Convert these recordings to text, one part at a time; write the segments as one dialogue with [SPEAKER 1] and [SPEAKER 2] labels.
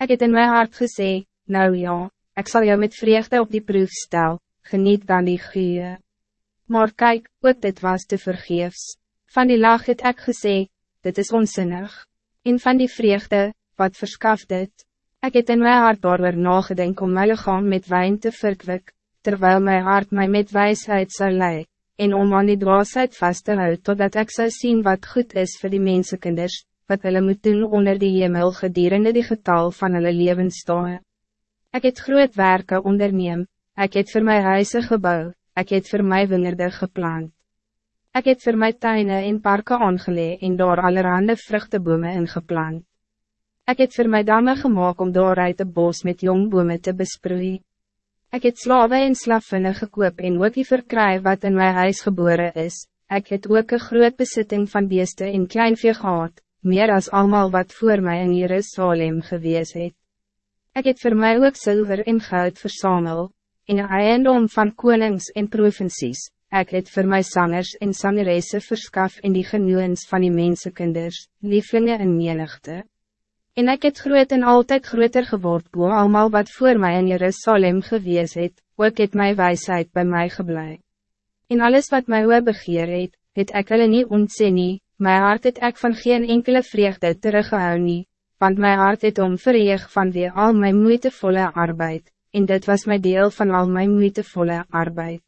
[SPEAKER 1] Ik het in mijn hart gezegd, nou ja, ik zal jou met vreugde op die proef stel, geniet dan die goeie. Maar kijk, ook dit was te vergeefs. Van die lach het ek gesê, dit is onzinnig. En van die vreugde, wat verskaft dit? Ik het in mijn hart daarover nagedink om my lichaam met wijn te verkwik, terwijl mijn hart mij met wijsheid zou leiden, en om aan die dwaasheid vast te houden totdat ik zou zien wat goed is voor die mensenkinders, wat hulle moet doen onder die hemel gedurende die getal van hulle levensdagen. Ik het groot werken onderneem, ik het voor mijn huise gebouw, ik het voor mijn wingerde geplant. Ik het voor mijn tuinen in parken aangelee en door allerhande vruchtebomen ingeplant. Ik het voor mijn damme gemaakt om daaruit de bos met jongbome te besproeien. Ik het slawe en slavinnen gekoop en ook die verkry wat in mijn huis geboren is. Ik het ook een groot bezitting van beeste en kleinvee gehad, meer als allemaal wat voor mij in Jerusalem geweest het. Ik het voor mij ook zilver en goud versamel, in een eiendom van konings en provincies. Ik het voor mij zangers en zangeresse verskaf in die genoegens van die mensenkinders, lieflinge en menigte. En ik het groot en altijd groter geword boe allemaal wat voor mij in Jerusalem geweest het, ook het my wijsheid bij mij geblei. In alles wat mij oor begeer het, het ek hulle nie ontsê nie, my hart het ek van geen enkele vreugde teruggehou nie, want my hart het om verreeg van weer al my moeitevolle arbeid, en dit was my deel van al my moeitevolle arbeid.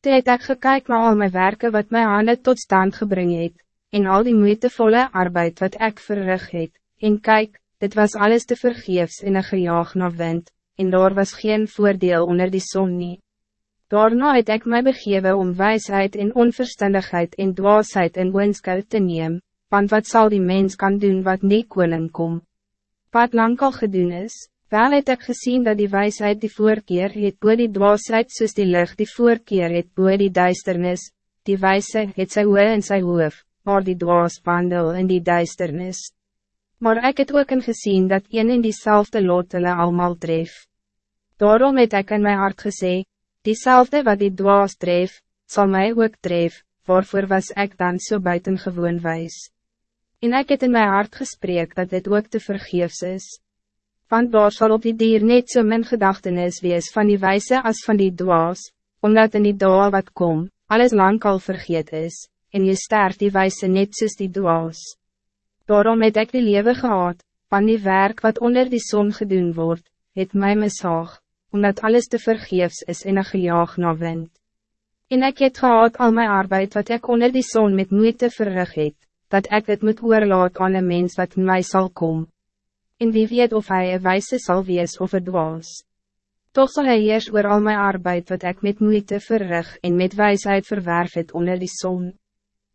[SPEAKER 1] Toe het ek gekyk na al my werken wat my handen tot stand gebring het, en al die moeitevolle arbeid wat ek verrig het, en kijk, dit was alles te vergeefs in een gejaag na wind, en daar was geen voordeel onder die zon nie. Daarna het ek my begewe om wijsheid en onverstandigheid en dwaasheid en woonskou te neem, want wat zal die mens kan doen wat nie koning kom? Wat lang al gedoen is, wel het ek gezien dat die wijsheid die voorkeer het boe die dwaasheid soos die lucht die voorkeer het boe die duisternis, die wijze het sy oe in sy hoof, maar die dwaas wandel in die duisternis. Maar ik het ook in gezien dat een in diezelfde lot hulle allemaal tref. Daarom het ek in my hart gesê, Diezelfde wat die dwaas tref, zal mij ook tref, waarvoor was ik dan zo so buitengewoon wijs. En ik het in mijn hart gesprek dat dit ook te vergeefs is. Want daar zal op die dier net zo so min gedachtenis wees van die wijze als van die dwaas, omdat in die daal wat kom, alles lang al vergeet is, en je sterft die wijze net soos die dwaas. Daarom het ik die lewe gehad, van die werk wat onder die zon gedoen wordt, het mij mishaag omdat alles te vergeefs is in een gejaag na wind. En ik het gehad al mijn arbeid wat ik onder die zon met moeite verrig het, dat ik het moet oorlaat aan een mens wat mij zal komen. En wie weet of hij een wijze zal wees of het was. Toch zal hij eerst oor al mijn arbeid wat ik met moeite verrig en met wijsheid verwerf het onder die zon.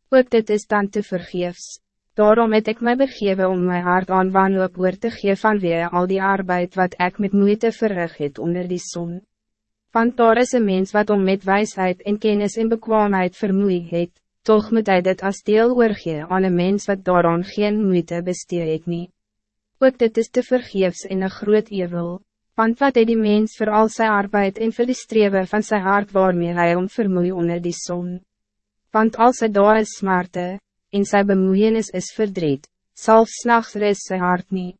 [SPEAKER 1] Ook dit is dan te vergeefs. Daarom het ik mij begeven om mijn hart aan wanhoop oor te gee vanweer al die arbeid wat ik met moeite verrig het onder die zon. Want daar is een mens wat om met wijsheid en kennis en bekwaamheid vermoeid het, toch moet hij dit als deel oorgee aan een mens wat daaraan geen moeite besteed het nie. Ook dit is te vergeefs in een groot evil, want wat het die mens voor al zijn arbeid en vir die strewe van zijn hart waarmee hij om vermoei onder die zon. Want als hij daar is smarte, en sy bemoeienis is verdriet, sal slags res sy hart nie.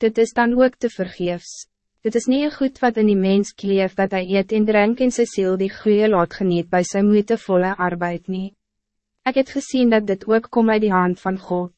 [SPEAKER 1] Dit is dan ook te vergeefs. Dit is niet goed wat in die mens kleef dat hij eet en drink en sy siel die goeie laat geniet by sy moeitevolle arbeid nie. Ek het gezien dat dit ook kom uit die hand van God.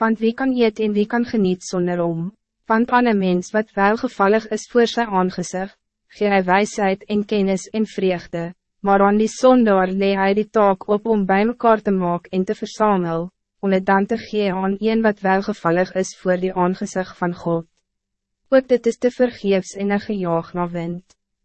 [SPEAKER 1] Want wie kan eet en wie kan geniet zonder om? Want aan een mens wat welgevallig is voor zijn aangezicht, gee hy wijsheid en kennis en vreugde, maar aan die sondaar lee hy die taak op om bij mekaar te maken en te verzamelen, om het dan te gee aan een wat welgevallig is voor die aangezicht van God. Ook dit is te vergeefs in een gejaag na wind.